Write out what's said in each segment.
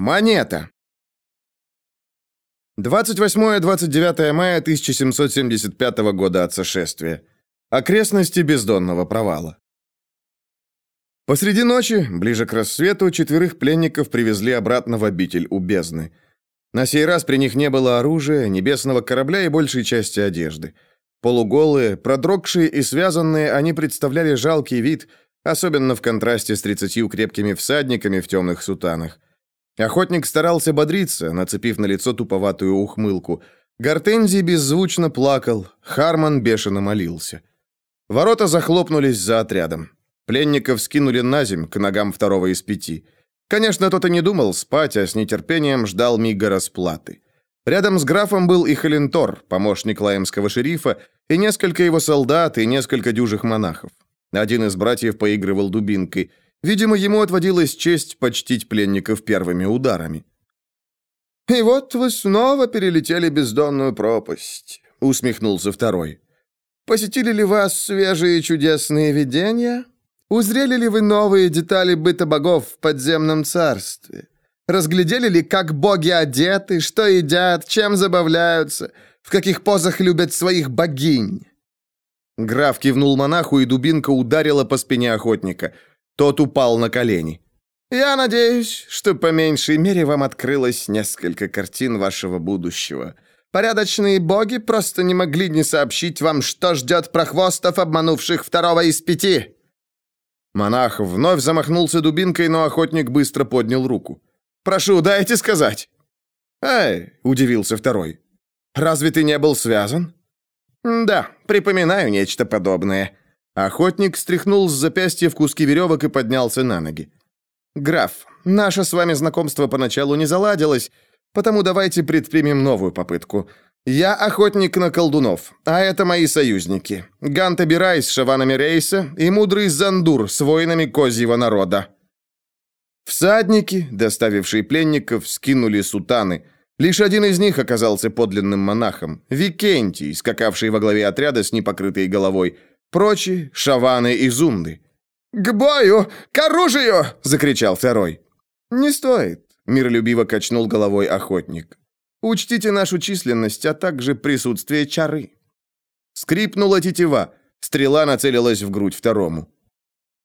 Монета. 28-29 мая 1775 года от сошествия. Окрестности бездонного провала. Посреди ночи, ближе к рассвету, четверых пленников привезли обратно в обитель у бездны. На сей раз при них не было оружия, небесного корабля и большей части одежды. Полуголые, продрогшие и связанные, они представляли жалкий вид, особенно в контрасте с тридцатью крепкими всадниками в темных сутанах. Охотник старался бодриться, нацепив на лицо туповатую ухмылку. Гортензий беззвучно плакал, Харман бешено молился. Ворота захлопнулись за отрядом. Пленников скинули на земь к ногам второго из пяти. Конечно, тот и не думал спать, а с нетерпением ждал мига расплаты. Рядом с графом был и Халентор, помощник лаемского шерифа, и несколько его солдат, и несколько дюжих монахов. Один из братьев поигрывал дубинкой. Видимо, ему отводилась честь почтить пленников первыми ударами. «И вот вы снова перелетели бездонную пропасть», — усмехнулся второй. «Посетили ли вас свежие чудесные видения? Узрели ли вы новые детали быта богов в подземном царстве? Разглядели ли, как боги одеты, что едят, чем забавляются, в каких позах любят своих богинь?» Граф кивнул монаху, и дубинка ударила по спине охотника. Тот упал на колени. «Я надеюсь, что по меньшей мере вам открылось несколько картин вашего будущего. Порядочные боги просто не могли не сообщить вам, что ждет прохвостов, обманувших второго из пяти». Монах вновь замахнулся дубинкой, но охотник быстро поднял руку. «Прошу, дайте сказать». «Эй», — удивился второй, — «разве ты не был связан?» «Да, припоминаю нечто подобное». Охотник стряхнул с запястья в куски веревок и поднялся на ноги. «Граф, наше с вами знакомство поначалу не заладилось, потому давайте предпримем новую попытку. Я охотник на колдунов, а это мои союзники. Ганта Бирай с шаванами Рейса и мудрый Зандур с воинами козьего народа». Всадники, доставившие пленников, скинули сутаны. Лишь один из них оказался подлинным монахом, Викентий, скакавший во главе отряда с непокрытой головой. Прочие — шаваны и зунды. «К бою! К оружию!» — закричал второй. «Не стоит», — миролюбиво качнул головой охотник. «Учтите нашу численность, а также присутствие чары». Скрипнула тетива. Стрела нацелилась в грудь второму.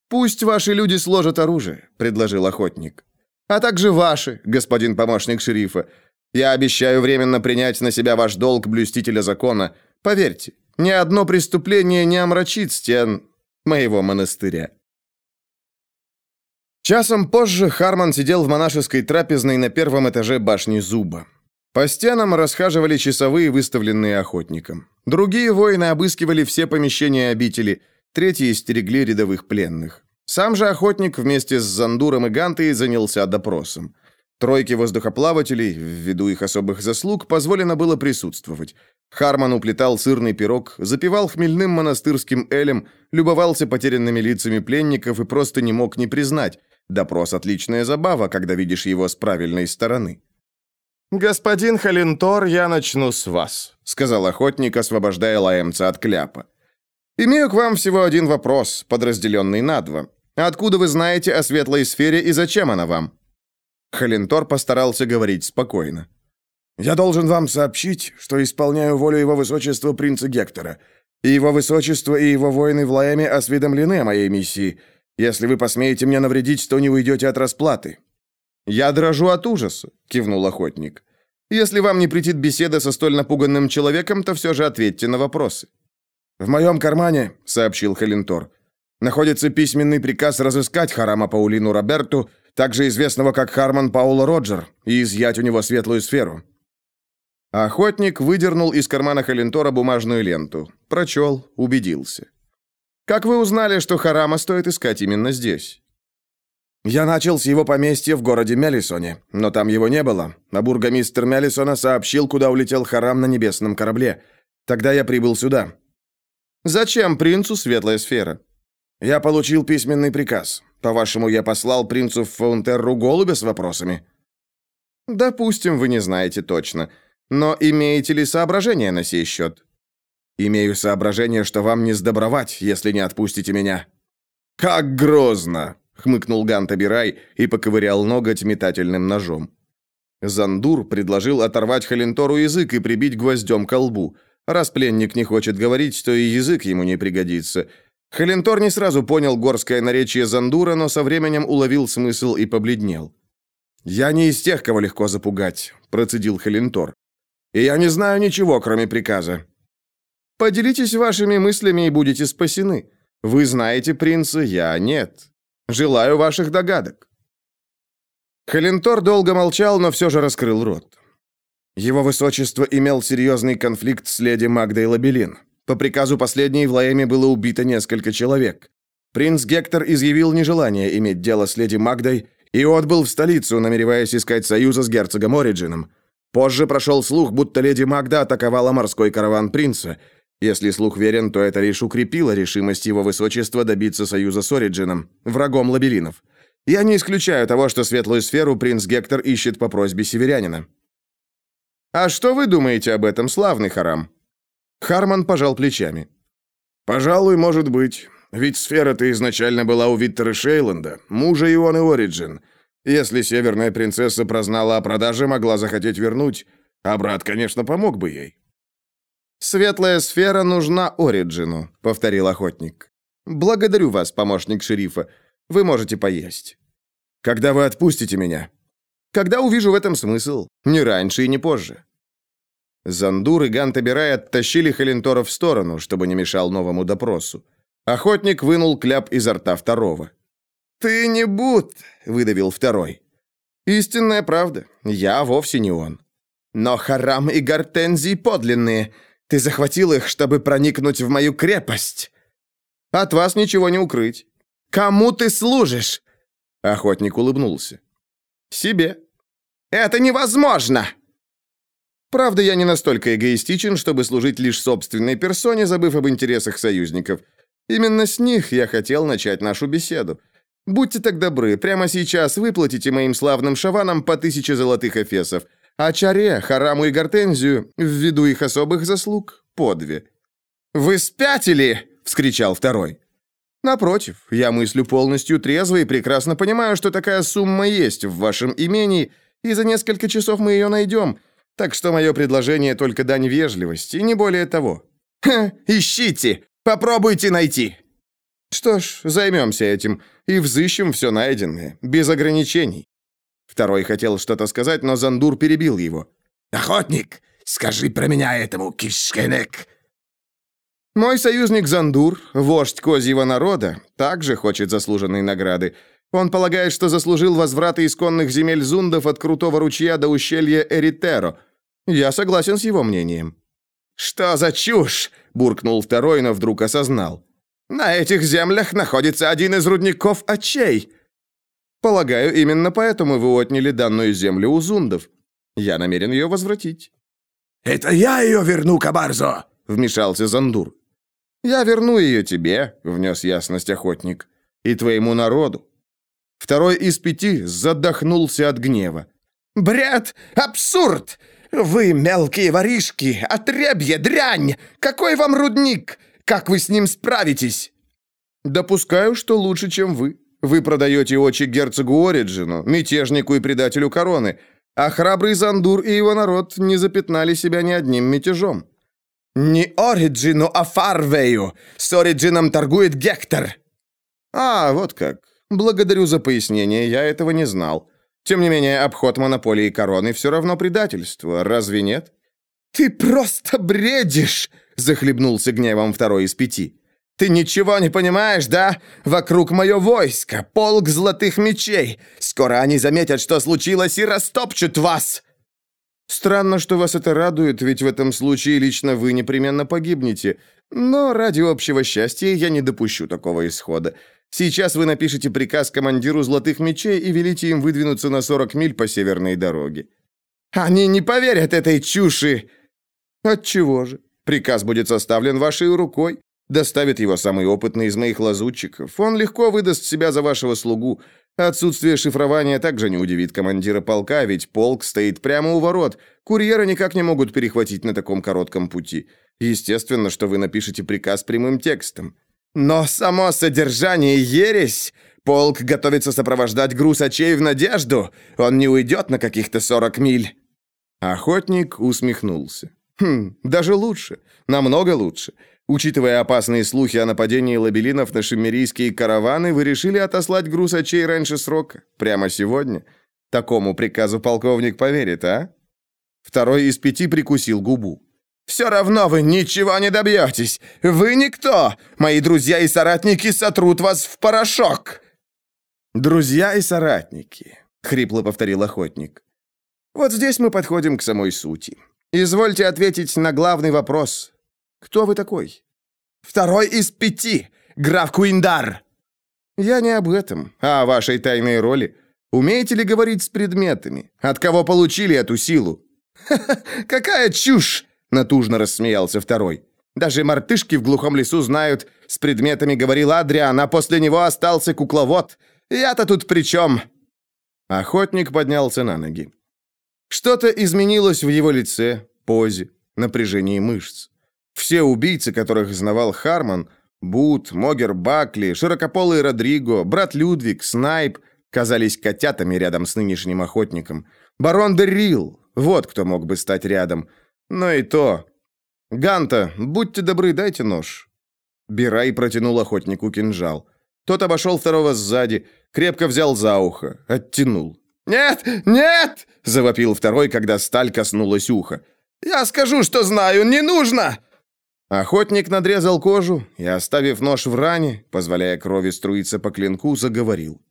«Пусть ваши люди сложат оружие», — предложил охотник. «А также ваши, господин помощник шерифа. Я обещаю временно принять на себя ваш долг блюстителя закона. Поверьте, ни одно преступление не омрачит стен моего монастыря». Часом позже Харман сидел в монашеской трапезной на первом этаже башни Зуба. По стенам расхаживали часовые, выставленные охотником. Другие воины обыскивали все помещения обители – Третьи стерегли рядовых пленных. Сам же охотник вместе с Зандуром и Гантой занялся допросом. Тройке воздухоплавателей, ввиду их особых заслуг, позволено было присутствовать. Харман уплетал сырный пирог, запивал хмельным монастырским элем, любовался потерянными лицами пленников и просто не мог не признать. Допрос – отличная забава, когда видишь его с правильной стороны. «Господин Халентор, я начну с вас», — сказал охотник, освобождая лаемца от кляпа. Имею к вам всего один вопрос, подразделенный на два. Откуда вы знаете о светлой сфере и зачем она вам?» Халентор постарался говорить спокойно. «Я должен вам сообщить, что исполняю волю его высочества принца Гектора. И его высочество и его воины в Лаэме осведомлены о моей миссии. Если вы посмеете мне навредить, то не уйдете от расплаты». «Я дрожу от ужаса», — кивнул охотник. «Если вам не претит беседа со столь напуганным человеком, то все же ответьте на вопросы». «В моем кармане», — сообщил Халентор, — «находится письменный приказ разыскать Харама Паулину Роберту, также известного как Харман Паула Роджер, и изъять у него светлую сферу». Охотник выдернул из кармана Халентора бумажную ленту. Прочел, убедился. «Как вы узнали, что Харама стоит искать именно здесь?» «Я начал с его поместья в городе Мелисоне, но там его не было, а бургомистр Мелисона сообщил, куда улетел Харам на небесном корабле. Тогда я прибыл сюда. Зачем принцу светлая сфера? Я получил письменный приказ. По-вашему, я послал принцу в голубя с вопросами? Допустим, вы не знаете точно. Но имеете ли соображения на сей счет? Имею соображение, что вам не сдобровать, если не отпустите меня. Как грозно! хмыкнул Ганта Бирай и поковырял ноготь метательным ножом. Зандур предложил оторвать Халинтору язык и прибить гвоздем к лбу. Раз пленник не хочет говорить, то и язык ему не пригодится. Халентор не сразу понял горское наречие Зандура, но со временем уловил смысл и побледнел. «Я не из тех, кого легко запугать», — процедил Халентор. «И я не знаю ничего, кроме приказа». «Поделитесь вашими мыслями и будете спасены. Вы знаете принца, я нет. Желаю ваших догадок». Халентор долго молчал, но все же раскрыл рот. Его высочество имел серьезный конфликт с леди Магдой Лабелин. По приказу последней в Лаэме было убито несколько человек. Принц Гектор изъявил нежелание иметь дело с леди Магдой и отбыл в столицу, намереваясь искать союза с герцогом Ориджином. Позже прошел слух, будто леди Магда атаковала морской караван принца. Если слух верен, то это лишь укрепило решимость его высочества добиться союза с Ориджином, врагом лабиринов. Я не исключаю того, что светлую сферу принц Гектор ищет по просьбе северянина. «А что вы думаете об этом, славный Харам?» Харман пожал плечами. «Пожалуй, может быть. Ведь сфера-то изначально была у Виттера Шейланда, мужа Ионы Ориджин. Если северная принцесса прознала о продаже, могла захотеть вернуть, а брат, конечно, помог бы ей». «Светлая сфера нужна Ориджину», — повторил охотник. «Благодарю вас, помощник шерифа. Вы можете поесть». «Когда вы отпустите меня?» «Когда увижу в этом смысл. Не раньше и не позже». Зандур и Гантабирай оттащили Халентора в сторону, чтобы не мешал новому допросу. Охотник вынул кляп изо рта второго. «Ты не Бут!» — выдавил второй. «Истинная правда. Я вовсе не он. Но Харам и Гортензий подлинные. Ты захватил их, чтобы проникнуть в мою крепость. От вас ничего не укрыть. Кому ты служишь?» Охотник улыбнулся. «Себе». «Это невозможно!» Правда, я не настолько эгоистичен, чтобы служить лишь собственной персоне, забыв об интересах союзников. Именно с них я хотел начать нашу беседу. Будьте так добры, прямо сейчас выплатите моим славным шаванам по тысяче золотых эфесов, а Чаре, Хараму и Гортензию, ввиду их особых заслуг, по две». «Вы спятили!» — вскричал второй. «Напротив, я мыслю полностью трезво и прекрасно понимаю, что такая сумма есть в вашем имении, и за несколько часов мы ее найдем, так что мое предложение только дань вежливости, не более того. Ха, ищите! Попробуйте найти!» «Что ж, займемся этим и взыщем все найденное, без ограничений». Второй хотел что-то сказать, но Зандур перебил его. «Охотник, скажи про меня этому, Кишкенек!» «Мой союзник Зандур, вождь козьего народа, также хочет заслуженной награды. Он полагает, что заслужил возврата исконных земель зундов от крутого ручья до ущелья Эритеро. Я согласен с его мнением». «Что за чушь?» – буркнул второй, но вдруг осознал. «На этих землях находится один из рудников очей». «Полагаю, именно поэтому вы отняли данную землю у зундов. Я намерен ее возвратить». «Это я ее верну, Кабарзо!» – вмешался Зандур. «Я верну ее тебе», – внес ясность охотник, – «и твоему народу». Второй из пяти задохнулся от гнева. «Бред! Абсурд! Вы мелкие воришки, отребье, дрянь! Какой вам рудник? Как вы с ним справитесь?» «Допускаю, что лучше, чем вы. Вы продаете очи герцогу Ориджину, мятежнику и предателю короны, а храбрый Зандур и его народ не запятнали себя ни одним мятежом». «Не Ориджину, а Фарвею! С Ориджином торгует Гектор!» «А, вот как. Благодарю за пояснение, я этого не знал. Тем не менее, обход монополии короны все равно предательство, разве нет? Ты просто бредишь, захлебнулся гневом второй из пяти. Ты ничего не понимаешь, да? Вокруг мое войско, полк золотых мечей. Скоро они заметят, что случилось, и растопчут вас. Странно, что вас это радует, ведь в этом случае лично вы непременно погибнете. Но ради общего счастья я не допущу такого исхода. Сейчас вы напишите приказ командиру Золотых Мечей и велите им выдвинуться на 40 миль по северной дороге». «Они не поверят этой чуши!» «Отчего же? Приказ будет составлен вашей рукой. Доставит его самый опытный из моих лазутчиков. Он легко выдаст себя за вашего слугу. Отсутствие шифрования также не удивит командира полка, ведь полк стоит прямо у ворот. Курьеры никак не могут перехватить на таком коротком пути. Естественно, что вы напишете приказ прямым текстом. Но само содержание ересь. Полк готовится сопровождать груз очей в надежду. Он не уйдет на каких-то 40 миль». Охотник усмехнулся. «Хм, даже лучше. Намного лучше. Учитывая опасные слухи о нападении лабелинов на шиммерийские караваны, вы решили отослать груз очей раньше срока. Прямо сегодня. Такому приказу полковник поверит, а?» Второй из пяти прикусил губу. «Все равно вы ничего не добьетесь! Вы никто! Мои друзья и соратники сотрут вас в порошок!» «Друзья и соратники», — хрипло повторил охотник. «Вот здесь мы подходим к самой сути. Извольте ответить на главный вопрос. Кто вы такой?» «Второй из пяти! Граф Куиндар!» «Я не об этом, а о вашей тайной роли. Умеете ли говорить с предметами? От кого получили эту силу?» «Ха-ха, какая чушь!» Натужно рассмеялся второй. Даже мартышки в глухом лесу знают, с предметами говорил Адриан, а после него остался кукловод. Я-то тут при чем?» Охотник поднялся на ноги. Что-то изменилось в его лице, позе, напряжении мышц. Все убийцы, которых знавал Харман, Бут, Могер Бакли, Широкополый Родриго, брат Людвиг, Снайп, казались котятами рядом с нынешним охотником. Барон Деррил, вот кто мог бы стать рядом – но и то. Ганта, будьте добры, дайте нож. Бирай протянул охотнику кинжал. Тот обошел второго сзади, крепко взял за ухо, оттянул. «Нет! Нет!» – завопил второй, когда сталь коснулась уха. «Я скажу, что знаю, не нужно!» Охотник надрезал кожу и, оставив нож в ране, позволяя крови струиться по клинку, заговорил.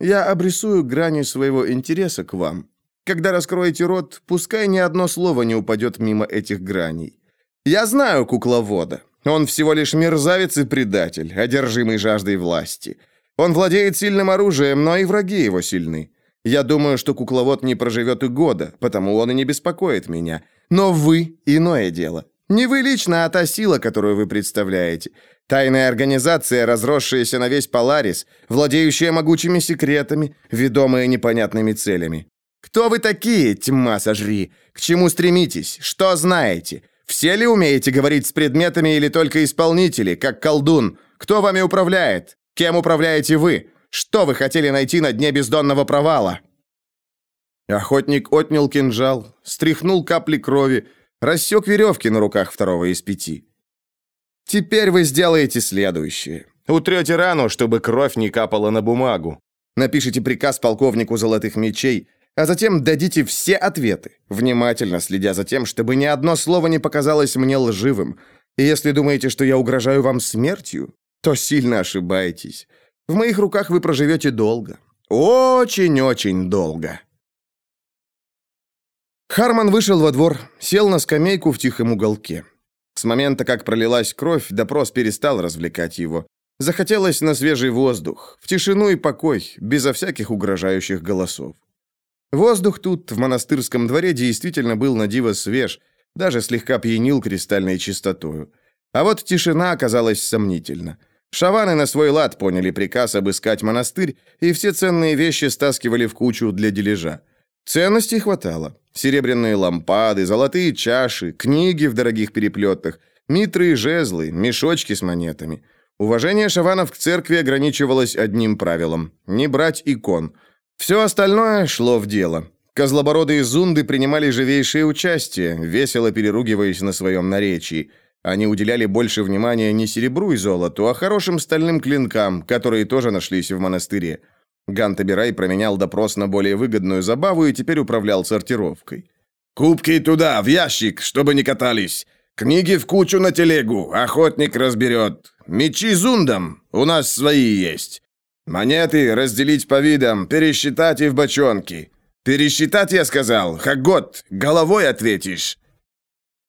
«Я обрисую грани своего интереса к вам. Когда раскроете рот, пускай ни одно слово не упадет мимо этих граней. Я знаю кукловода. Он всего лишь мерзавец и предатель, одержимый жаждой власти. Он владеет сильным оружием, но и враги его сильны. Я думаю, что кукловод не проживет и года, потому он и не беспокоит меня. Но вы – иное дело. Не вы лично, а та сила, которую вы представляете. Тайная организация, разросшаяся на весь Поларис, владеющая могучими секретами, ведомая непонятными целями. Кто вы такие, тьма сожри? К чему стремитесь? Что знаете? Все ли умеете говорить с предметами или только исполнители, как колдун? Кто вами управляет? Кем управляете вы? Что вы хотели найти на дне бездонного провала?» Охотник отнял кинжал, стряхнул капли крови, рассек веревки на руках второго из пяти. «Теперь вы сделаете следующее. Утрете рану, чтобы кровь не капала на бумагу. Напишите приказ полковнику золотых мечей, а затем дадите все ответы, внимательно следя за тем, чтобы ни одно слово не показалось мне лживым. И если думаете, что я угрожаю вам смертью, то сильно ошибаетесь. В моих руках вы проживете долго. Очень-очень долго. Харман вышел во двор, сел на скамейку в тихом уголке. С момента, как пролилась кровь, допрос перестал развлекать его. Захотелось на свежий воздух, в тишину и покой, безо всяких угрожающих голосов. Воздух тут, в монастырском дворе, действительно был на диво свеж, даже слегка пьянил кристальной чистотою. А вот тишина оказалась сомнительна. Шаваны на свой лад поняли приказ обыскать монастырь, и все ценные вещи стаскивали в кучу для дележа. Ценностей хватало. Серебряные лампады, золотые чаши, книги в дорогих переплетах, митры и жезлы, мешочки с монетами. Уважение шаванов к церкви ограничивалось одним правилом – не брать икон – все остальное шло в дело. Козлобородые зунды принимали живейшее участие, весело переругиваясь на своем наречии. Они уделяли больше внимания не серебру и золоту, а хорошим стальным клинкам, которые тоже нашлись в монастыре. Гантабирай променял допрос на более выгодную забаву и теперь управлял сортировкой. «Кубки туда, в ящик, чтобы не катались. Книги в кучу на телегу, охотник разберет. Мечи зундам, у нас свои есть. Монеты разделить по видам, пересчитать и в бочонки. Пересчитать, я сказал, Хагот, головой ответишь.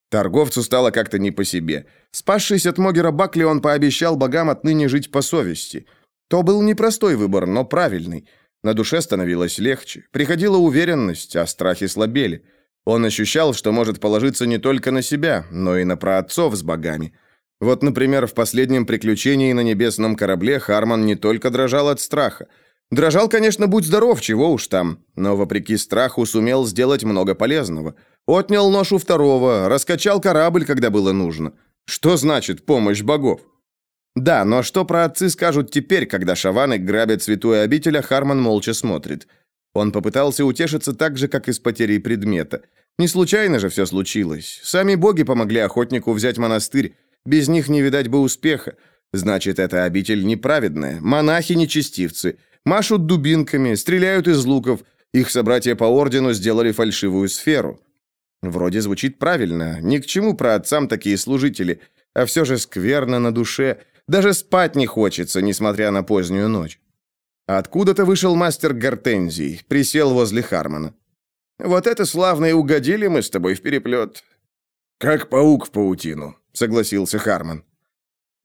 Торговцу стало как-то не по себе. Спасшись от Могера Бакли, он пообещал богам отныне жить по совести. То был непростой выбор, но правильный. На душе становилось легче. Приходила уверенность, а страхи слабели. Он ощущал, что может положиться не только на себя, но и на праотцов с богами. Вот, например, в последнем приключении на небесном корабле Харман не только дрожал от страха. Дрожал, конечно, будь здоров, чего уж там, но, вопреки страху, сумел сделать много полезного. Отнял нож у второго, раскачал корабль, когда было нужно. Что значит помощь богов? Да, но что про отцы скажут теперь, когда шаваны грабят святую обитель, а Харман молча смотрит? Он попытался утешиться так же, как и с потерей предмета. Не случайно же все случилось. Сами боги помогли охотнику взять монастырь. Без них не видать бы успеха. Значит, эта обитель неправедная. Монахи нечестивцы. Машут дубинками, стреляют из луков. Их собратья по ордену сделали фальшивую сферу. Вроде звучит правильно. Ни к чему про отцам такие служители. А все же скверно на душе. Даже спать не хочется, несмотря на позднюю ночь. Откуда-то вышел мастер Гортензий, присел возле Хармона. «Вот это славно и угодили мы с тобой в переплет». «Как паук в паутину», — согласился Хармон.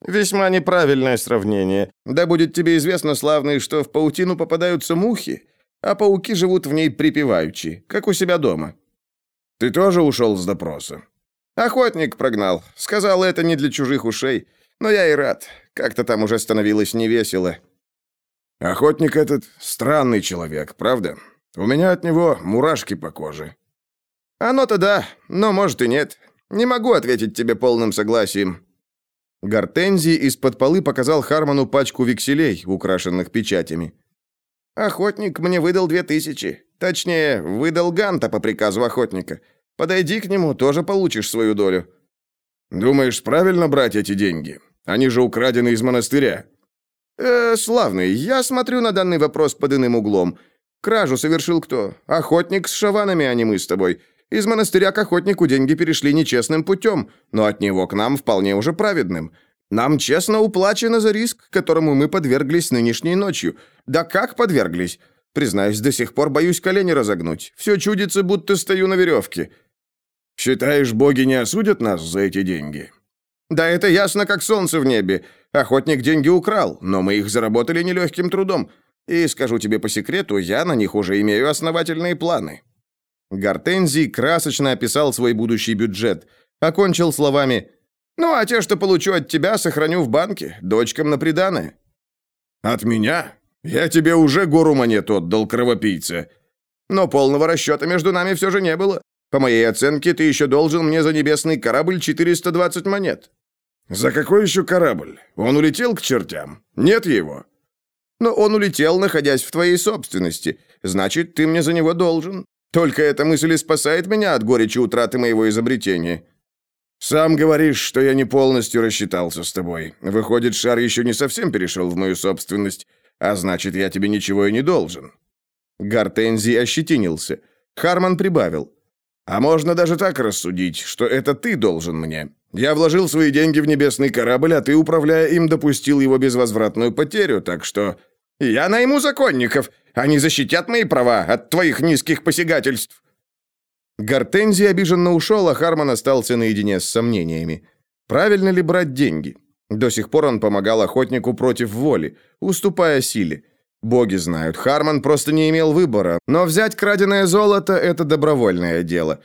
«Весьма неправильное сравнение. Да будет тебе известно, славный, что в паутину попадаются мухи, а пауки живут в ней припеваючи, как у себя дома». «Ты тоже ушел с допроса?» «Охотник прогнал. Сказал, это не для чужих ушей. Но я и рад. Как-то там уже становилось невесело». «Охотник этот странный человек, правда? У меня от него мурашки по коже». «Оно-то да, но может и нет. Не могу ответить тебе полным согласием. Гортензий из-под полы показал Хармону пачку векселей, украшенных печатями. «Охотник мне выдал две тысячи. Точнее, выдал Ганта по приказу охотника. Подойди к нему, тоже получишь свою долю». «Думаешь, правильно брать эти деньги? Они же украдены из монастыря». «Э, славный, я смотрю на данный вопрос под иным углом. Кражу совершил кто? Охотник с шаванами, а не мы с тобой. Из монастыря к охотнику деньги перешли нечестным путем, но от него к нам вполне уже праведным. Нам честно уплачено за риск, которому мы подверглись нынешней ночью. Да как подверглись? Признаюсь, до сих пор боюсь колени разогнуть. Все чудится, будто стою на веревке». «Считаешь, боги не осудят нас за эти деньги?» «Да это ясно, как солнце в небе. Охотник деньги украл, но мы их заработали нелегким трудом. И, скажу тебе по секрету, я на них уже имею основательные планы». Гортензий красочно описал свой будущий бюджет. Окончил словами «Ну, а те, что получу от тебя, сохраню в банке, дочкам на приданое». «От меня? Я тебе уже гору монет отдал, кровопийца». «Но полного расчета между нами все же не было. По моей оценке, ты еще должен мне за небесный корабль 420 монет». «За какой еще корабль? Он улетел к чертям? Нет его?» «Но он улетел, находясь в твоей собственности. Значит, ты мне за него должен. Только эта мысль и спасает меня от горечи утраты моего изобретения». «Сам говоришь, что я не полностью рассчитался с тобой. Выходит, шар еще не совсем перешел в мою собственность, а значит, я тебе ничего и не должен». Гортензий ощетинился. Харман прибавил. «А можно даже так рассудить, что это ты должен мне. Я вложил свои деньги в небесный корабль, а ты, управляя им, допустил его безвозвратную потерю, так что...» «Я найму законников. Они защитят мои права от твоих низких посягательств». Гортензий обиженно ушел, а Харман остался наедине с сомнениями. Правильно ли брать деньги? До сих пор он помогал охотнику против воли, уступая силе. Боги знают, Харман просто не имел выбора, но взять краденое золото – это добровольное дело.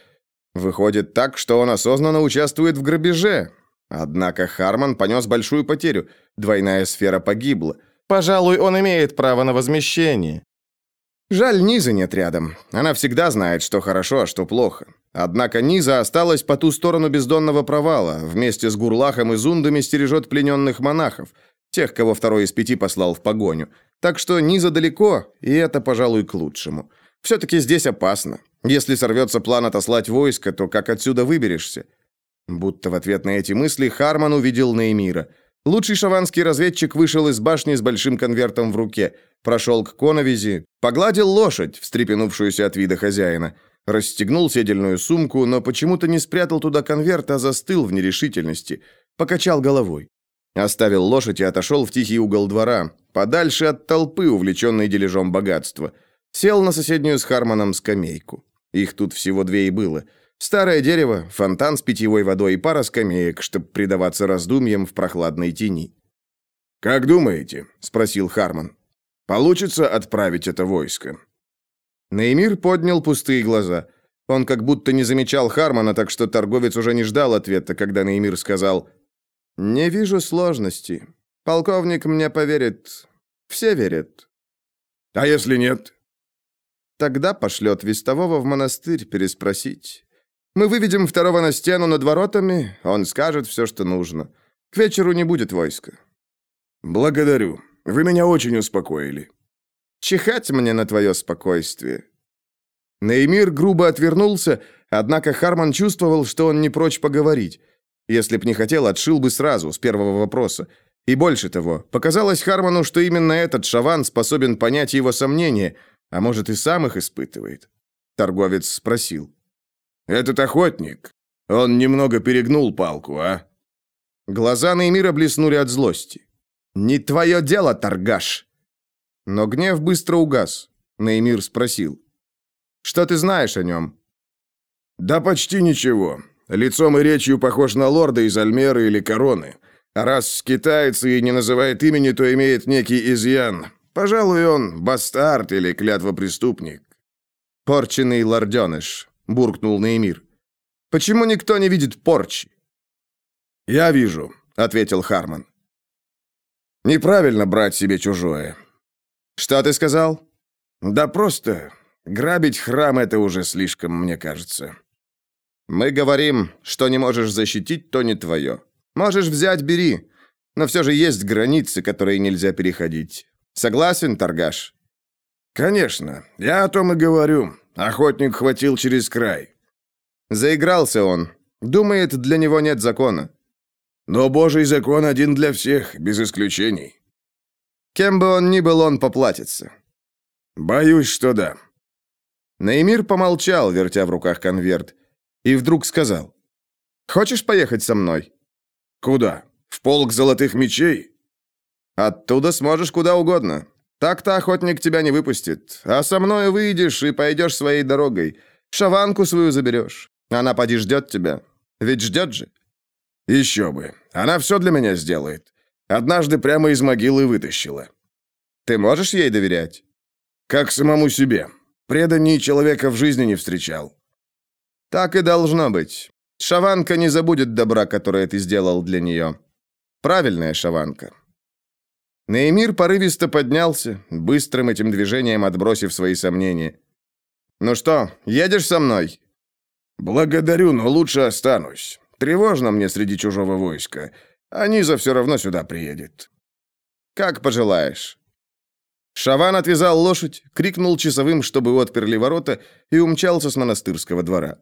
Выходит так, что он осознанно участвует в грабеже. Однако Харман понес большую потерю, двойная сфера погибла. Пожалуй, он имеет право на возмещение. Жаль, Низы нет рядом. Она всегда знает, что хорошо, а что плохо. Однако Низа осталась по ту сторону бездонного провала, вместе с Гурлахом и Зундами стережет плененных монахов, тех, кого второй из пяти послал в погоню. Так что Низа далеко, и это, пожалуй, к лучшему. Все-таки здесь опасно. Если сорвется план отослать войско, то как отсюда выберешься? Будто в ответ на эти мысли Харман увидел Неймира. Лучший шаванский разведчик вышел из башни с большим конвертом в руке – прошел к коновизи, погладил лошадь, встрепенувшуюся от вида хозяина, расстегнул седельную сумку, но почему-то не спрятал туда конверт, а застыл в нерешительности, покачал головой. Оставил лошадь и отошел в тихий угол двора, подальше от толпы, увлеченной дележом богатства. Сел на соседнюю с Харманом скамейку. Их тут всего две и было. Старое дерево, фонтан с питьевой водой и пара скамеек, чтобы предаваться раздумьям в прохладной тени. «Как думаете?» – спросил Харман. Получится отправить это войско?» Наимир поднял пустые глаза. Он как будто не замечал Хармана, так что торговец уже не ждал ответа, когда Наимир сказал «Не вижу сложностей. Полковник мне поверит. Все верят». «А если нет?» «Тогда пошлет вестового в монастырь переспросить. Мы выведем второго на стену над воротами, он скажет все, что нужно. К вечеру не будет войска. «Благодарю. Вы меня очень успокоили». «Чихать мне на твое спокойствие». Неймир грубо отвернулся, однако Харман чувствовал, что он не прочь поговорить. Если б не хотел, отшил бы сразу, с первого вопроса. И больше того, показалось Харману, что именно этот шаван способен понять его сомнения, а может и сам их испытывает. Торговец спросил. «Этот охотник, он немного перегнул палку, а?» Глаза Неймира блеснули от злости. «Не твое дело, торгаш!» Но гнев быстро угас. Неймир спросил. «Что ты знаешь о нем?» «Да почти ничего. Лицом и речью похож на лорда из Альмеры или Короны. А раз скитается и не называет имени, то имеет некий изъян. Пожалуй, он бастард или клятвопреступник». «Порченный лорденыш», — буркнул Неймир. «Почему никто не видит порчи?» «Я вижу», — ответил Харман. «Неправильно брать себе чужое». «Что ты сказал?» «Да просто грабить храм — это уже слишком, мне кажется». «Мы говорим, что не можешь защитить, то не твое. Можешь взять, бери. Но все же есть границы, которые нельзя переходить. Согласен, торгаш?» «Конечно. Я о том и говорю. Охотник хватил через край». Заигрался он. Думает, для него нет закона. Но Божий закон один для всех, без исключений. Кем бы он ни был, он поплатится. Боюсь, что да. Наимир помолчал, вертя в руках конверт, и вдруг сказал. «Хочешь поехать со мной?» «Куда? В полк золотых мечей?» «Оттуда сможешь куда угодно. Так-то охотник тебя не выпустит. А со мной выйдешь и пойдешь своей дорогой. Шаванку свою заберешь. Она поди ждет тебя. Ведь ждет же». «Еще бы. Она все для меня сделает. Однажды прямо из могилы вытащила». «Ты можешь ей доверять?» «Как самому себе. Преданней человека в жизни не встречал». «Так и должно быть. Шаванка не забудет добра, которое ты сделал для нее. Правильная шаванка». Неймир порывисто поднялся, быстрым этим движением отбросив свои сомнения. «Ну что, едешь со мной?» «Благодарю, но лучше останусь. Тревожно мне среди чужого войска. Аниза все равно сюда приедет». «Как пожелаешь». Шаван отвязал лошадь, крикнул часовым, чтобы отперли ворота, и умчался с монастырского двора.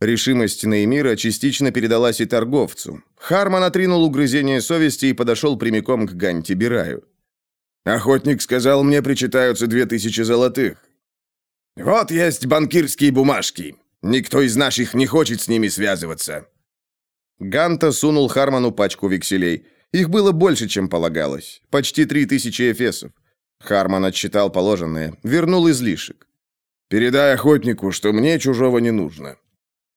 Решимость Неймира частично передалась и торговцу. Харман отринул угрызение совести и подошел прямиком к Ганти Бираю. «Охотник сказал, мне причитаются две тысячи золотых». «Вот есть банкирские бумажки. Никто из наших не хочет с ними связываться». Ганта сунул Харману пачку векселей. Их было больше, чем полагалось. Почти три тысячи эфесов. Харман отсчитал положенное, вернул излишек. «Передай охотнику, что мне чужого не нужно».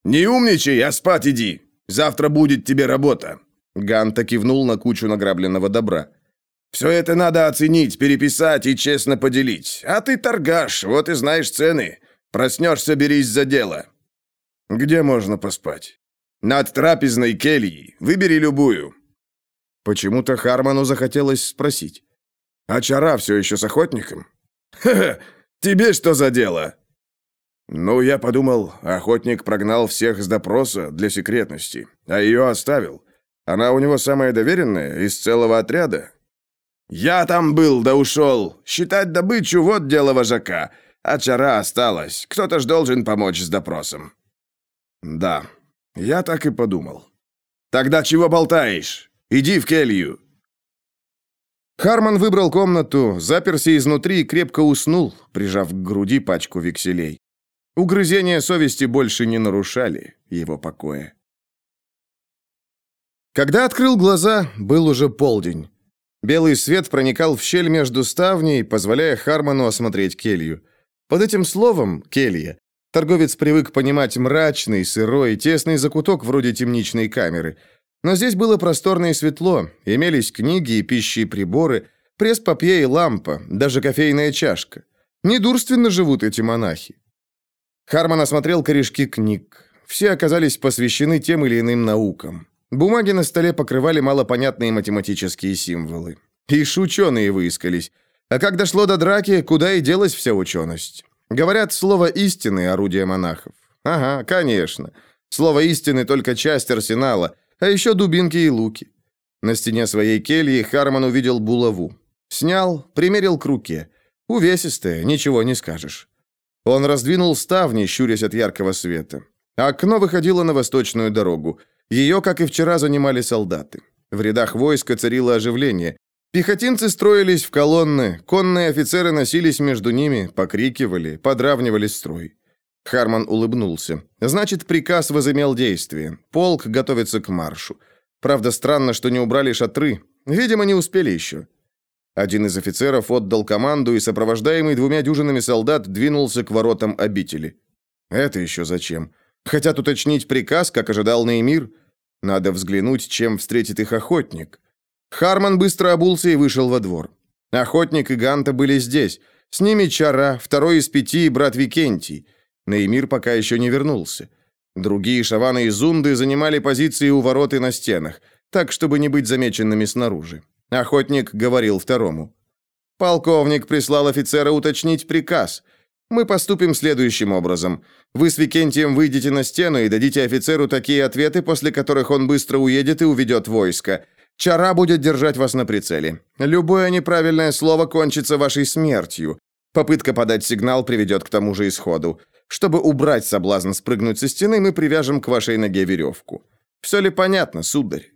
«Не умничай, а спать иди. Завтра будет тебе работа». Ганта кивнул на кучу награбленного добра. «Все это надо оценить, переписать и честно поделить. А ты торгаш, вот и знаешь цены. Проснешься, берись за дело». «Где можно поспать?» Над трапезной кельей. Выбери любую». Почему-то Харману захотелось спросить. «А чара все еще с охотником?» «Ха-ха! Тебе что за дело?» «Ну, я подумал, охотник прогнал всех с допроса для секретности, а ее оставил. Она у него самая доверенная из целого отряда». «Я там был, да ушел. Считать добычу — вот дело вожака. А чара осталась. Кто-то ж должен помочь с допросом». «Да, я так и подумал. Тогда чего болтаешь? Иди в келью. Харман выбрал комнату, заперся изнутри и крепко уснул, прижав к груди пачку векселей. Угрызения совести больше не нарушали его покоя. Когда открыл глаза, был уже полдень. Белый свет проникал в щель между ставней, позволяя Харману осмотреть келью. Под этим словом «келья» Торговец привык понимать мрачный, сырой, тесный закуток вроде темничной камеры. Но здесь было просторно и светло, имелись книги и пищи и приборы, пресс-папье и лампа, даже кофейная чашка. Недурственно живут эти монахи. Харман осмотрел корешки книг. Все оказались посвящены тем или иным наукам. Бумаги на столе покрывали малопонятные математические символы. Ишь, ученые выискались. А как дошло до драки, куда и делась вся ученость? Говорят, слово истины – орудие монахов. Ага, конечно. Слово истины – только часть арсенала, а еще дубинки и луки. На стене своей кельи Харман увидел булаву. Снял, примерил к руке. Увесистая, ничего не скажешь. Он раздвинул ставни, щурясь от яркого света. Окно выходило на восточную дорогу. Ее, как и вчера, занимали солдаты. В рядах войска царило оживление. Пехотинцы строились в колонны, конные офицеры носились между ними, покрикивали, подравнивали строй. Харман улыбнулся. Значит, приказ возымел действие. Полк готовится к маршу. Правда, странно, что не убрали шатры. Видимо, не успели еще. Один из офицеров отдал команду и, сопровождаемый двумя дюжинами солдат, двинулся к воротам обители. Это еще зачем? Хотят уточнить приказ, как ожидал Неймир? Надо взглянуть, чем встретит их охотник. Харман быстро обулся и вышел во двор. Охотник и Ганта были здесь. С ними Чара, второй из пяти и брат Викентий. Неймир пока еще не вернулся. Другие шаваны и зунды занимали позиции у ворот и на стенах, так, чтобы не быть замеченными снаружи. Охотник говорил второму. «Полковник прислал офицера уточнить приказ. Мы поступим следующим образом. Вы с Викентием выйдете на стену и дадите офицеру такие ответы, после которых он быстро уедет и уведет войско. Чара будет держать вас на прицеле. Любое неправильное слово кончится вашей смертью. Попытка подать сигнал приведет к тому же исходу. Чтобы убрать соблазн спрыгнуть со стены, мы привяжем к вашей ноге веревку. Все ли понятно, сударь?»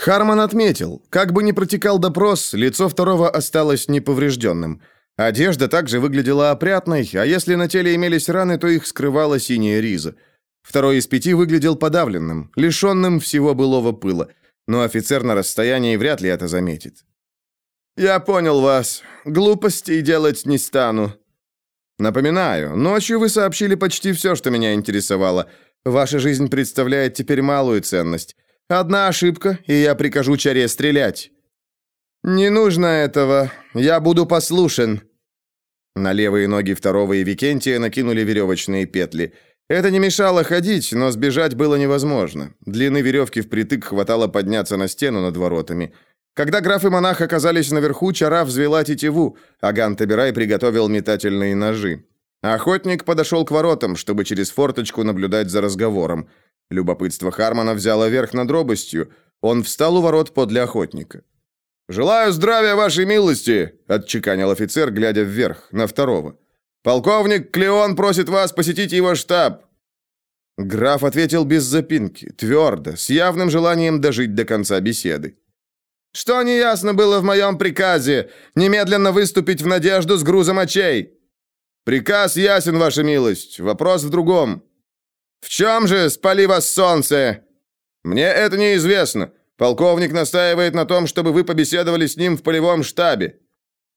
Харман отметил, как бы ни протекал допрос, лицо второго осталось неповрежденным. Одежда также выглядела опрятной, а если на теле имелись раны, то их скрывала синяя риза. Второй из пяти выглядел подавленным, лишенным всего былого пыла – но офицер на расстоянии вряд ли это заметит. «Я понял вас. Глупостей делать не стану». «Напоминаю, ночью вы сообщили почти все, что меня интересовало. Ваша жизнь представляет теперь малую ценность. Одна ошибка, и я прикажу Чаре стрелять». «Не нужно этого. Я буду послушен». На левые ноги второго и Викентия накинули веревочные петли – это не мешало ходить, но сбежать было невозможно. Длины веревки впритык хватало подняться на стену над воротами. Когда граф и монах оказались наверху, чара взвела тетиву, а Гантабирай приготовил метательные ножи. Охотник подошел к воротам, чтобы через форточку наблюдать за разговором. Любопытство Хармона взяло верх над робостью. Он встал у ворот подле охотника. «Желаю здравия вашей милости!» – отчеканил офицер, глядя вверх, на второго. Полковник Клеон просит вас посетить его штаб». Граф ответил без запинки, твердо, с явным желанием дожить до конца беседы. «Что неясно было в моем приказе? Немедленно выступить в надежду с грузом очей!» «Приказ ясен, ваша милость. Вопрос в другом». «В чем же, спали вас солнце?» «Мне это неизвестно. Полковник настаивает на том, чтобы вы побеседовали с ним в полевом штабе».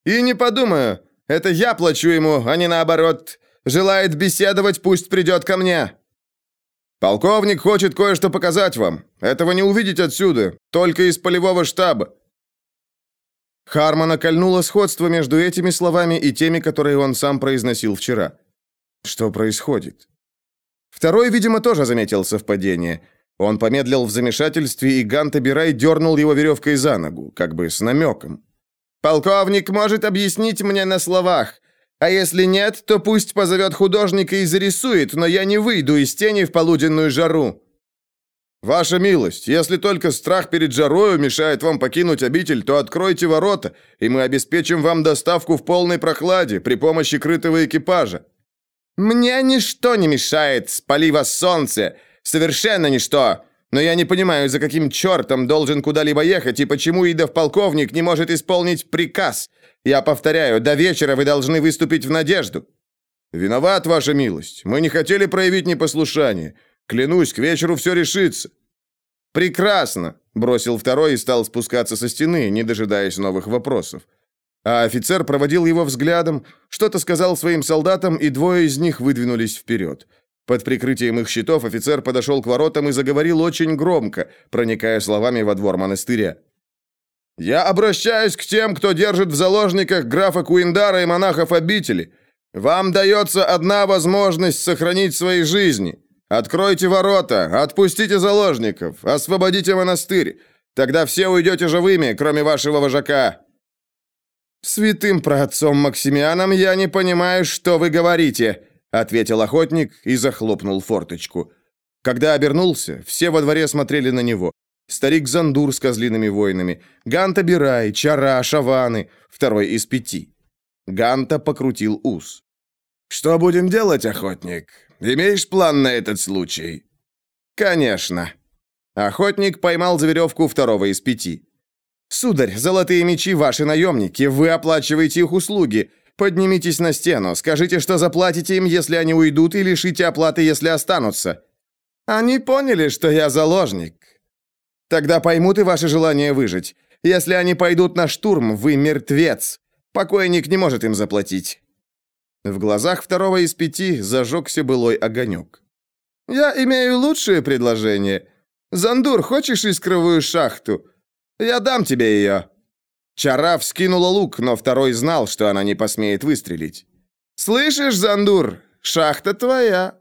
«И не подумаю. Это я плачу ему, а не наоборот. Желает беседовать, пусть придет ко мне. Полковник хочет кое-что показать вам. Этого не увидеть отсюда, только из полевого штаба. Хармона кольнуло сходство между этими словами и теми, которые он сам произносил вчера. Что происходит? Второй, видимо, тоже заметил совпадение. Он помедлил в замешательстве, и Ганта Бирай дернул его веревкой за ногу, как бы с намеком. Полковник может объяснить мне на словах. А если нет, то пусть позовет художника и зарисует, но я не выйду из тени в полуденную жару. Ваша милость, если только страх перед жарою мешает вам покинуть обитель, то откройте ворота, и мы обеспечим вам доставку в полной прохладе при помощи крытого экипажа. Мне ничто не мешает, спали вас солнце, совершенно ничто. Но я не понимаю, за каким чертом должен куда-либо ехать и почему Идов полковник не может исполнить приказ. Я повторяю, до вечера вы должны выступить в надежду». «Виноват, ваша милость. Мы не хотели проявить непослушание. Клянусь, к вечеру все решится». «Прекрасно», — бросил второй и стал спускаться со стены, не дожидаясь новых вопросов. А офицер проводил его взглядом, что-то сказал своим солдатам, и двое из них выдвинулись вперед. Под прикрытием их щитов офицер подошел к воротам и заговорил очень громко, проникая словами во двор монастыря. «Я обращаюсь к тем, кто держит в заложниках графа Куиндара и монахов обители. Вам дается одна возможность сохранить свои жизни. Откройте ворота, отпустите заложников, освободите монастырь. Тогда все уйдете живыми, кроме вашего вожака». «Святым праотцом Максимианом я не понимаю, что вы говорите», ответил охотник и захлопнул форточку. Когда обернулся, все во дворе смотрели на него. Старик Зандур с козлиными воинами, Ганта Бирай, Чара, Шаваны, второй из пяти. Ганта покрутил ус. «Что будем делать, охотник? Имеешь план на этот случай?» «Конечно». Охотник поймал за веревку второго из пяти. «Сударь, золотые мечи ваши наемники, вы оплачиваете их услуги. Поднимитесь на стену, скажите, что заплатите им, если они уйдут, и лишите оплаты, если останутся». «Они поняли, что я заложник». «Тогда поймут и ваше желание выжить. Если они пойдут на штурм, вы мертвец. Покойник не может им заплатить». В глазах второго из пяти зажегся былой огонек. «Я имею лучшее предложение. Зандур, хочешь искровую шахту? Я дам тебе ее». Чара вскинула лук, но второй знал, что она не посмеет выстрелить. «Слышишь, Зандур, шахта твоя».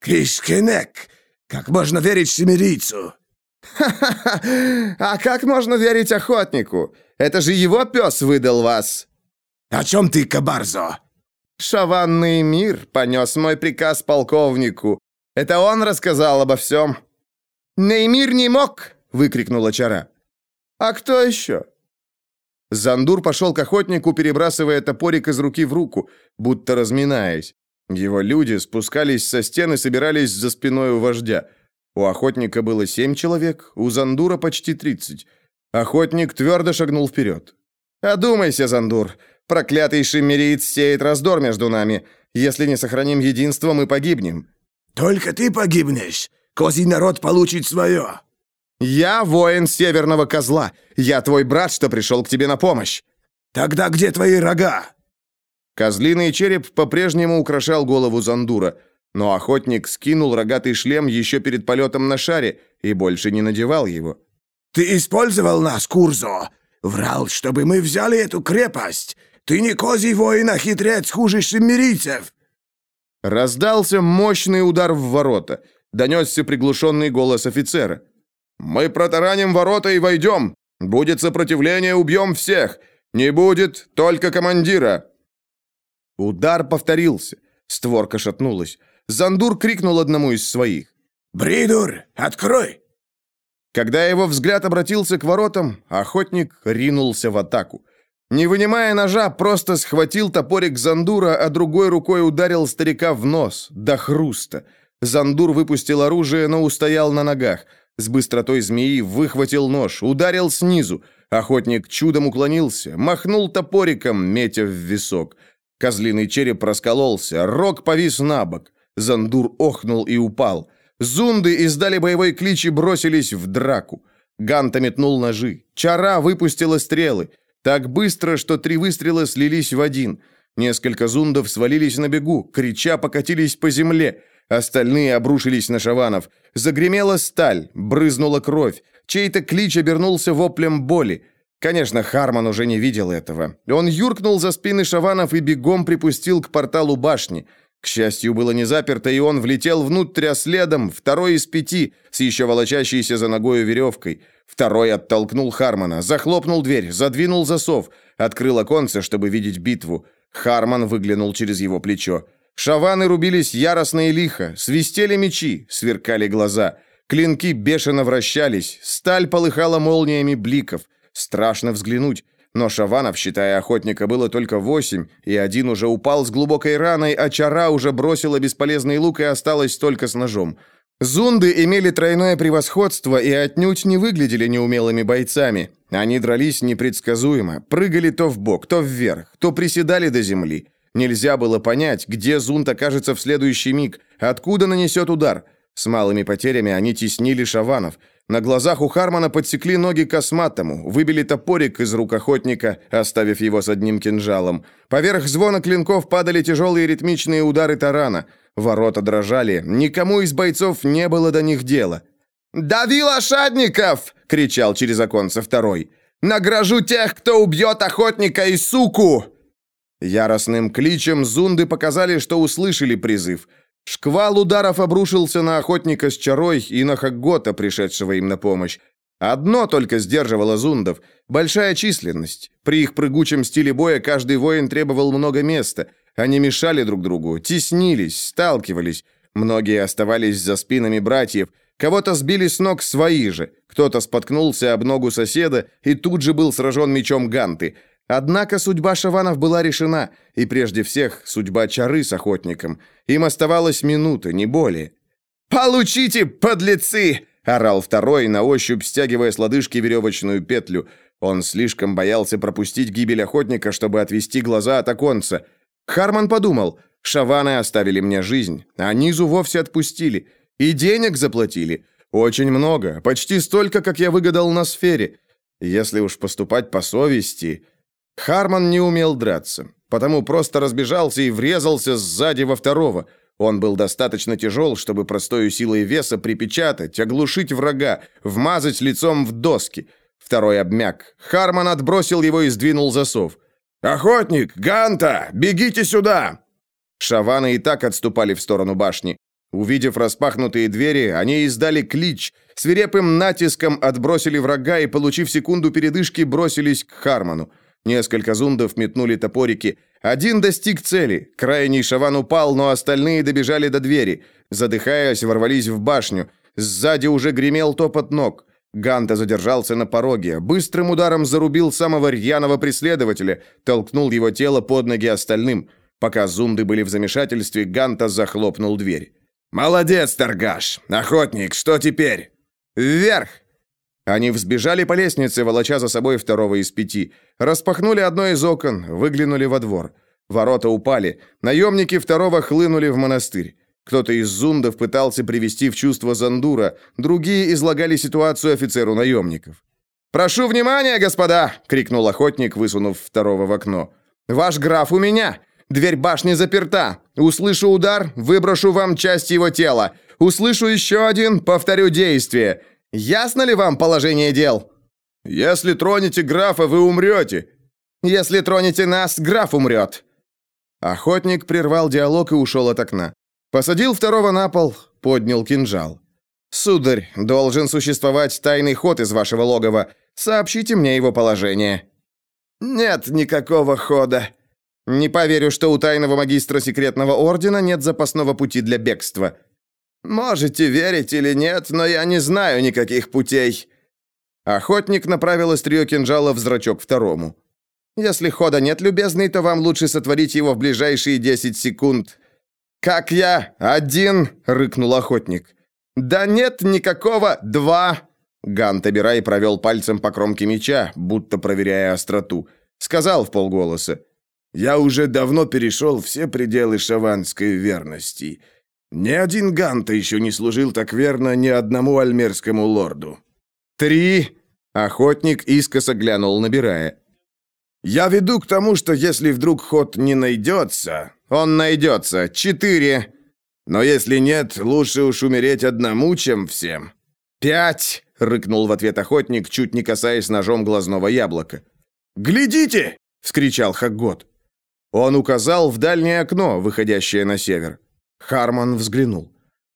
«Кишкенек, как можно верить семирийцу?» «Ха-ха-ха! А как можно верить охотнику? Это же его пес выдал вас!» «О чем ты, Кабарзо?» «Шаванный мир понес мой приказ полковнику. Это он рассказал обо всем». «Неймир не мог!» — выкрикнула Чара. «А кто еще?» Зандур пошел к охотнику, перебрасывая топорик из руки в руку, будто разминаясь. Его люди спускались со стены собирались за спиной у вождя. У охотника было семь человек, у Зандура почти тридцать. Охотник твердо шагнул вперед. «Одумайся, Зандур. Проклятый шиммериец сеет раздор между нами. Если не сохраним единство, мы погибнем». «Только ты погибнешь. Козий народ получит свое». «Я воин Северного Козла. Я твой брат, что пришел к тебе на помощь». «Тогда где твои рога?» Козлиный череп по-прежнему украшал голову Зандура, но охотник скинул рогатый шлем еще перед полетом на шаре и больше не надевал его. «Ты использовал нас, Курзо! Врал, чтобы мы взяли эту крепость! Ты не козий воин, а хитрец хуже шиммерийцев!» Раздался мощный удар в ворота. Донесся приглушенный голос офицера. «Мы протараним ворота и войдем. Будет сопротивление, убьем всех. Не будет, только командира». Удар повторился. Створка шатнулась. Зандур крикнул одному из своих. «Бридур, открой!» Когда его взгляд обратился к воротам, охотник ринулся в атаку. Не вынимая ножа, просто схватил топорик Зандура, а другой рукой ударил старика в нос, до хруста. Зандур выпустил оружие, но устоял на ногах. С быстротой змеи выхватил нож, ударил снизу. Охотник чудом уклонился, махнул топориком, метя в висок. Козлиный череп раскололся, рог повис на бок. Зандур охнул и упал. Зунды издали боевой клич и бросились в драку. Ганта метнул ножи. Чара выпустила стрелы. Так быстро, что три выстрела слились в один. Несколько зундов свалились на бегу, крича покатились по земле. Остальные обрушились на шаванов. Загремела сталь, брызнула кровь. Чей-то клич обернулся воплем боли. Конечно, Харман уже не видел этого. Он юркнул за спины шаванов и бегом припустил к порталу башни. К счастью, было не заперто, и он влетел внутрь, а следом, второй из пяти, с еще волочащейся за ногою веревкой. Второй оттолкнул Хармана, захлопнул дверь, задвинул засов, открыл оконце, чтобы видеть битву. Харман выглянул через его плечо. Шаваны рубились яростно и лихо, свистели мечи, сверкали глаза. Клинки бешено вращались, сталь полыхала молниями бликов. Страшно взглянуть. Но Шаванов, считая охотника, было только восемь, и один уже упал с глубокой раной, а Чара уже бросила бесполезный лук и осталась только с ножом. Зунды имели тройное превосходство и отнюдь не выглядели неумелыми бойцами. Они дрались непредсказуемо, прыгали то в бок, то вверх, то приседали до земли. Нельзя было понять, где Зунт окажется в следующий миг, откуда нанесет удар. С малыми потерями они теснили шаванов. На глазах у Хармана подсекли ноги косматому, выбили топорик из рук охотника, оставив его с одним кинжалом. Поверх звона клинков падали тяжелые ритмичные удары тарана. Ворота дрожали, никому из бойцов не было до них дела. «Дави лошадников!» — кричал через оконце второй. «Награжу тех, кто убьет охотника и суку!» Яростным кличем зунды показали, что услышали призыв. Шквал ударов обрушился на охотника с чарой и на Хаггота, пришедшего им на помощь. Одно только сдерживало зундов – большая численность. При их прыгучем стиле боя каждый воин требовал много места. Они мешали друг другу, теснились, сталкивались. Многие оставались за спинами братьев. Кого-то сбили с ног свои же, кто-то споткнулся об ногу соседа и тут же был сражен мечом Ганты. Однако судьба шаванов была решена, и прежде всех судьба чары с охотником. Им оставалось минута, не более. «Получите, подлецы!» — орал второй, на ощупь стягивая с лодыжки веревочную петлю. Он слишком боялся пропустить гибель охотника, чтобы отвести глаза от оконца. Харман подумал, шаваны оставили мне жизнь, а низу вовсе отпустили. И денег заплатили. Очень много, почти столько, как я выгадал на сфере. Если уж поступать по совести... Харман не умел драться, потому просто разбежался и врезался сзади во второго. Он был достаточно тяжел, чтобы простой силой веса припечатать, оглушить врага, вмазать лицом в доски. Второй обмяк. Харман отбросил его и сдвинул засов. «Охотник! Ганта! Бегите сюда!» Шаваны и так отступали в сторону башни. Увидев распахнутые двери, они издали клич, свирепым натиском отбросили врага и, получив секунду передышки, бросились к Харману. Несколько зундов метнули топорики. Один достиг цели. Крайний шаван упал, но остальные добежали до двери. Задыхаясь, ворвались в башню. Сзади уже гремел топот ног. Ганта задержался на пороге, быстрым ударом зарубил самого рьяного преследователя, толкнул его тело под ноги остальным. Пока зунды были в замешательстве, Ганта захлопнул дверь. «Молодец, торгаш! Охотник, что теперь?» «Вверх!» Они взбежали по лестнице, волоча за собой второго из пяти. Распахнули одно из окон, выглянули во двор. Ворота упали. Наемники второго хлынули в монастырь. Кто-то из зундов пытался привести в чувство Зандура, другие излагали ситуацию офицеру наемников. «Прошу внимания, господа!» — крикнул охотник, высунув второго в окно. «Ваш граф у меня! Дверь башни заперта. Услышу удар, выброшу вам часть его тела. Услышу еще один, повторю действие. Ясно ли вам положение дел? Если тронете графа, вы умрете. Если тронете нас, граф умрет. Охотник прервал диалог и ушел от окна. Посадил второго на пол, поднял кинжал. «Сударь, должен существовать тайный ход из вашего логова. Сообщите мне его положение». «Нет никакого хода», не поверю, что у тайного магистра секретного ордена нет запасного пути для бегства. Можете верить или нет, но я не знаю никаких путей. Охотник направил острие кинжала в зрачок второму. Если хода нет, любезный, то вам лучше сотворить его в ближайшие 10 секунд. Как я? Один, рыкнул охотник. Да нет никакого два. Гантабирай провел пальцем по кромке меча, будто проверяя остроту. Сказал в полголоса: я уже давно перешел все пределы шаванской верности. Ни один Ганта еще не служил так верно ни одному альмерскому лорду. Три. Охотник искоса глянул, набирая. Я веду к тому, что если вдруг ход не найдется... Он найдется. Четыре. Но если нет, лучше уж умереть одному, чем всем. Пять. Рыкнул в ответ охотник, чуть не касаясь ножом глазного яблока. «Глядите!» — вскричал Хаггот. Он указал в дальнее окно, выходящее на север. Харман взглянул.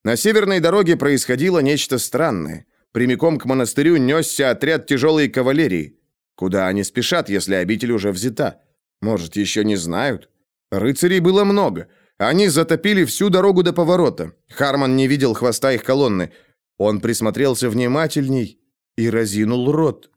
На северной дороге происходило нечто странное. Прямиком к монастырю несся отряд тяжелой кавалерии. Куда они спешат, если обитель уже взята? Может, еще не знают? Рыцарей было много. Они затопили всю дорогу до поворота. Харман не видел хвоста их колонны. Он присмотрелся внимательней и разинул рот.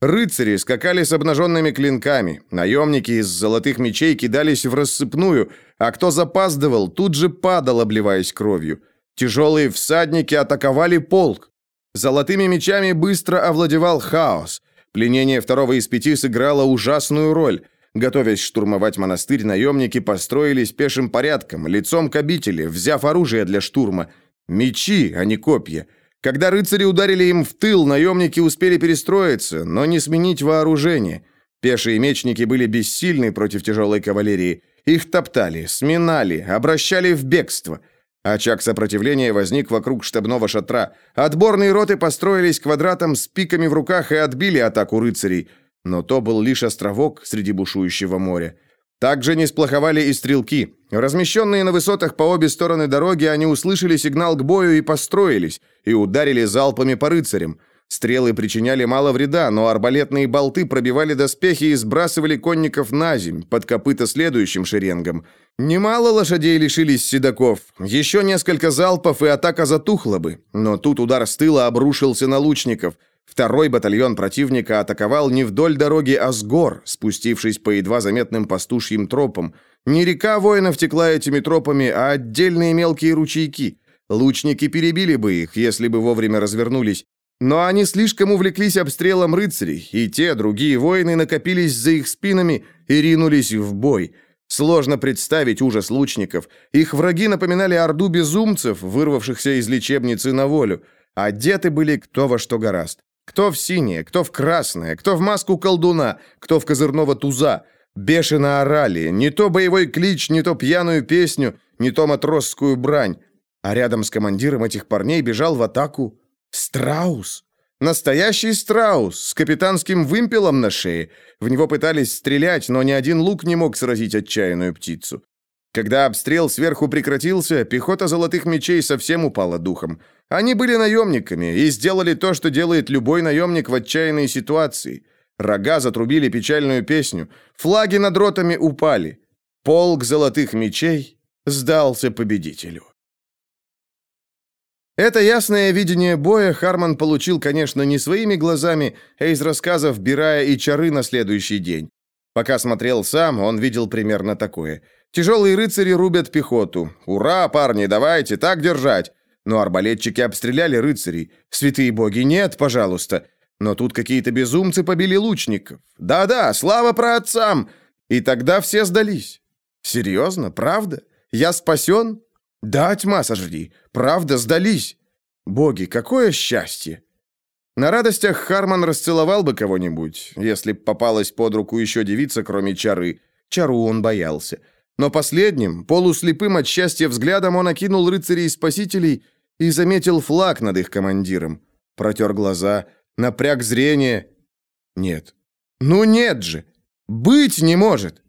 Рыцари скакали с обнаженными клинками, наемники из золотых мечей кидались в рассыпную, а кто запаздывал, тут же падал, обливаясь кровью. Тяжелые всадники атаковали полк. Золотыми мечами быстро овладевал хаос. Пленение второго из пяти сыграло ужасную роль. Готовясь штурмовать монастырь, наемники построились пешим порядком, лицом к обители, взяв оружие для штурма. Мечи, а не копья – когда рыцари ударили им в тыл, наемники успели перестроиться, но не сменить вооружение. Пешие мечники были бессильны против тяжелой кавалерии. Их топтали, сминали, обращали в бегство. Очаг сопротивления возник вокруг штабного шатра. Отборные роты построились квадратом с пиками в руках и отбили атаку рыцарей. Но то был лишь островок среди бушующего моря. Также не сплоховали и стрелки. Размещенные на высотах по обе стороны дороги, они услышали сигнал к бою и построились, и ударили залпами по рыцарям. Стрелы причиняли мало вреда, но арбалетные болты пробивали доспехи и сбрасывали конников на земь, под копыта следующим шеренгам. Немало лошадей лишились седаков. Еще несколько залпов, и атака затухла бы. Но тут удар с тыла обрушился на лучников. Второй батальон противника атаковал не вдоль дороги, а с гор, спустившись по едва заметным пастушьим тропам. Не река воинов текла этими тропами, а отдельные мелкие ручейки. Лучники перебили бы их, если бы вовремя развернулись. Но они слишком увлеклись обстрелом рыцарей, и те, другие воины, накопились за их спинами и ринулись в бой. Сложно представить ужас лучников. Их враги напоминали орду безумцев, вырвавшихся из лечебницы на волю. Одеты были кто во что гораст. Кто в синее, кто в красное, кто в маску колдуна, кто в козырного туза. Бешено орали, не то боевой клич, не то пьяную песню, не то матросскую брань. А рядом с командиром этих парней бежал в атаку Страус. Настоящий страус с капитанским вымпелом на шее. В него пытались стрелять, но ни один лук не мог сразить отчаянную птицу. Когда обстрел сверху прекратился, пехота золотых мечей совсем упала духом. Они были наемниками и сделали то, что делает любой наемник в отчаянной ситуации. Рога затрубили печальную песню, флаги над ротами упали. Полк золотых мечей сдался победителю. Это ясное видение боя Харман получил, конечно, не своими глазами, а из рассказов Бирая и Чары на следующий день. Пока смотрел сам, он видел примерно такое. Тяжелые рыцари рубят пехоту. «Ура, парни, давайте, так держать!» Но арбалетчики обстреляли рыцарей. «Святые боги, нет, пожалуйста!» Но тут какие-то безумцы побили лучников. «Да-да, слава праотцам!» И тогда все сдались. «Серьезно? Правда? Я спасен?» Да, тьма сожри. Правда, сдались. Боги, какое счастье! На радостях Харман расцеловал бы кого-нибудь, если б попалась под руку еще девица, кроме Чары. Чару он боялся. Но последним, полуслепым от счастья взглядом, он окинул рыцарей-спасителей и заметил флаг над их командиром. Протер глаза, напряг зрение. Нет. Ну нет же! Быть не может!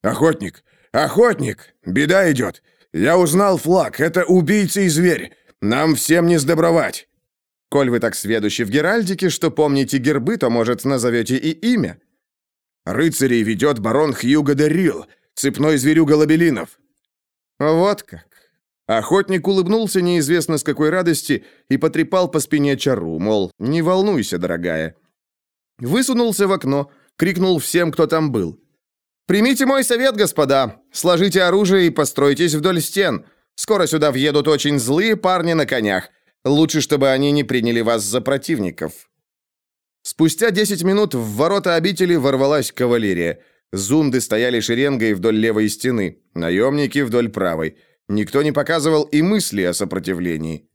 «Охотник! Охотник! Беда идет! «Я узнал флаг. Это убийца и зверь. Нам всем не сдобровать». «Коль вы так сведущи в Геральдике, что помните гербы, то, может, назовете и имя?» «Рыцарей ведет барон Хьюго де Рил, цепной зверюга лабелинов». «Вот как». Охотник улыбнулся неизвестно с какой радости и потрепал по спине чару, мол, не волнуйся, дорогая. Высунулся в окно, крикнул всем, кто там был. «Примите мой совет, господа. Сложите оружие и постройтесь вдоль стен. Скоро сюда въедут очень злые парни на конях. Лучше, чтобы они не приняли вас за противников». Спустя 10 минут в ворота обители ворвалась кавалерия. Зунды стояли шеренгой вдоль левой стены, наемники вдоль правой. Никто не показывал и мысли о сопротивлении.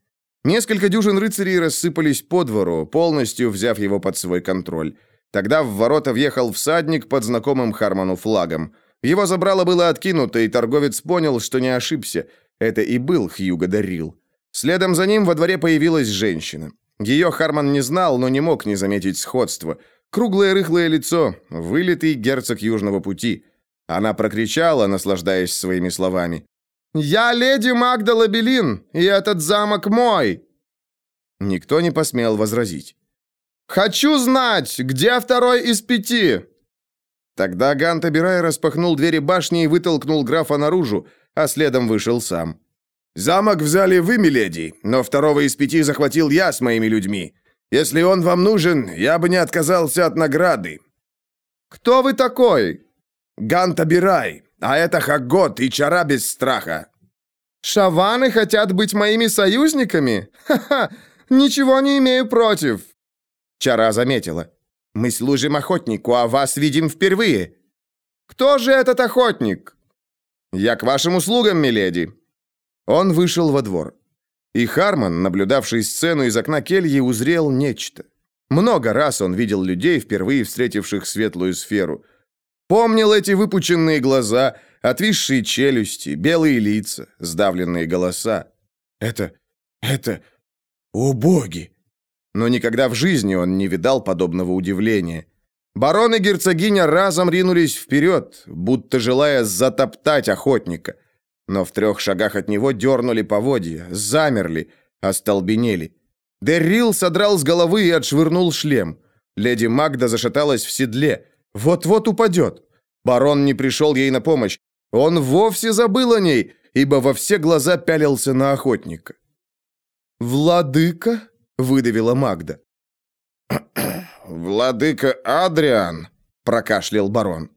Несколько дюжин рыцарей рассыпались по двору, полностью взяв его под свой контроль. Тогда в ворота въехал всадник под знакомым Харману флагом. Его забрало было откинуто, и торговец понял, что не ошибся. Это и был Хьюго Дарил. Следом за ним во дворе появилась женщина. Ее Харман не знал, но не мог не заметить сходства. Круглое рыхлое лицо, вылитый герцог Южного пути. Она прокричала, наслаждаясь своими словами. «Я леди Магда Лабелин, и этот замок мой!» Никто не посмел возразить. «Хочу знать, где второй из пяти?» Тогда Ганта Бирай распахнул двери башни и вытолкнул графа наружу, а следом вышел сам. «Замок взяли вы, миледи, но второго из пяти захватил я с моими людьми. Если он вам нужен, я бы не отказался от награды». «Кто вы такой?» «Ганта Бирай, а это Хаггот и Чара без страха». «Шаваны хотят быть моими союзниками? Ха-ха! Ничего не имею против. Чара заметила. «Мы служим охотнику, а вас видим впервые». «Кто же этот охотник?» «Я к вашим услугам, миледи». Он вышел во двор. И Харман, наблюдавший сцену из окна кельи, узрел нечто. Много раз он видел людей, впервые встретивших светлую сферу. Помнил эти выпученные глаза, отвисшие челюсти, белые лица, сдавленные голоса. «Это... это... О, боги!» но никогда в жизни он не видал подобного удивления. Барон и герцогиня разом ринулись вперед, будто желая затоптать охотника. Но в трех шагах от него дернули поводья, замерли, остолбенели. Деррил содрал с головы и отшвырнул шлем. Леди Магда зашаталась в седле. Вот-вот упадет. Барон не пришел ей на помощь. Он вовсе забыл о ней, ибо во все глаза пялился на охотника. «Владыка?» — выдавила Магда. «Владыка Адриан», — прокашлял барон.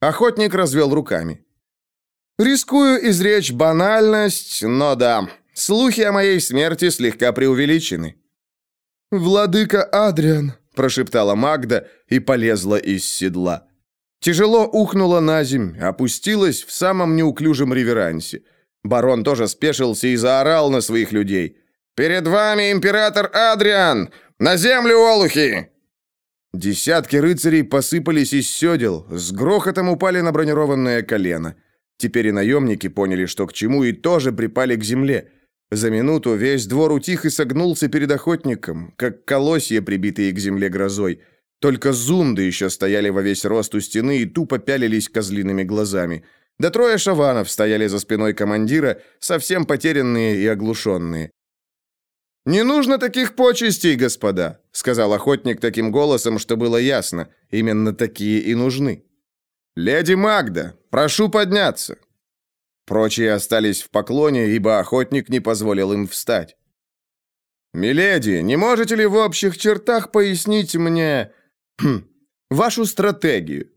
Охотник развел руками. «Рискую изречь банальность, но да, слухи о моей смерти слегка преувеличены». «Владыка Адриан», — прошептала Магда и полезла из седла. Тяжело ухнула на земь, опустилась в самом неуклюжем реверансе. Барон тоже спешился и заорал на своих людей. «Перед вами император Адриан! На землю, олухи!» Десятки рыцарей посыпались из седел, с грохотом упали на бронированное колено. Теперь и наемники поняли, что к чему, и тоже припали к земле. За минуту весь двор утих и согнулся перед охотником, как колосья, прибитые к земле грозой. Только зунды еще стояли во весь рост у стены и тупо пялились козлиными глазами. Да трое шаванов стояли за спиной командира, совсем потерянные и оглушенные. «Не нужно таких почестей, господа», — сказал охотник таким голосом, что было ясно. Именно такие и нужны. «Леди Магда, прошу подняться». Прочие остались в поклоне, ибо охотник не позволил им встать. «Миледи, не можете ли в общих чертах пояснить мне вашу стратегию?»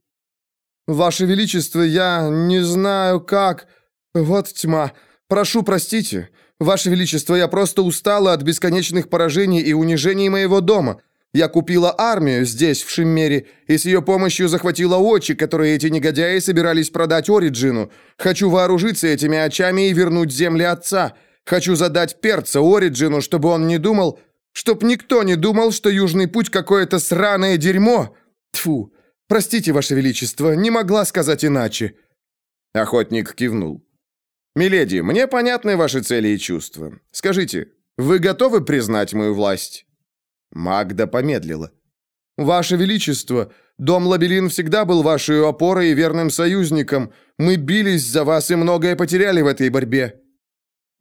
«Ваше Величество, я не знаю как... Вот тьма. Прошу, простите. Ваше Величество, я просто устала от бесконечных поражений и унижений моего дома. Я купила армию здесь, в Шиммере, и с ее помощью захватила очи, которые эти негодяи собирались продать Ориджину. Хочу вооружиться этими очами и вернуть земли отца. Хочу задать перца Ориджину, чтобы он не думал... Чтоб никто не думал, что Южный путь какое-то сраное дерьмо. Тфу. Простите, Ваше Величество, не могла сказать иначе». Охотник кивнул. «Миледи, мне понятны ваши цели и чувства. Скажите, вы готовы признать мою власть?» Магда помедлила. «Ваше Величество, дом Лабелин всегда был вашей опорой и верным союзником. Мы бились за вас и многое потеряли в этой борьбе».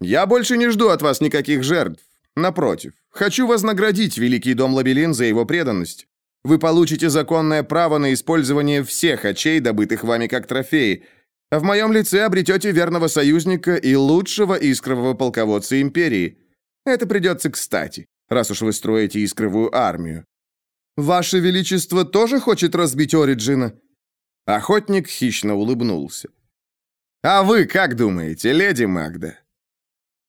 «Я больше не жду от вас никаких жертв. Напротив, хочу вознаградить Великий дом Лабелин за его преданность. Вы получите законное право на использование всех очей, добытых вами как трофеи, в моем лице обретете верного союзника и лучшего искрового полководца империи. Это придется кстати, раз уж вы строите искровую армию. Ваше Величество тоже хочет разбить Ориджина?» Охотник хищно улыбнулся. «А вы как думаете, леди Магда?»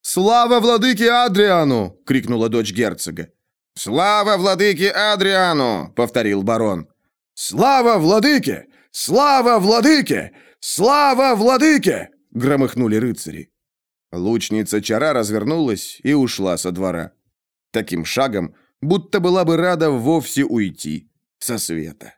«Слава владыке Адриану!» — крикнула дочь герцога. «Слава владыке Адриану!» — повторил барон. «Слава владыке! Слава владыке! «Слава владыке!» — громыхнули рыцари. Лучница чара развернулась и ушла со двора. Таким шагом, будто была бы рада вовсе уйти со света.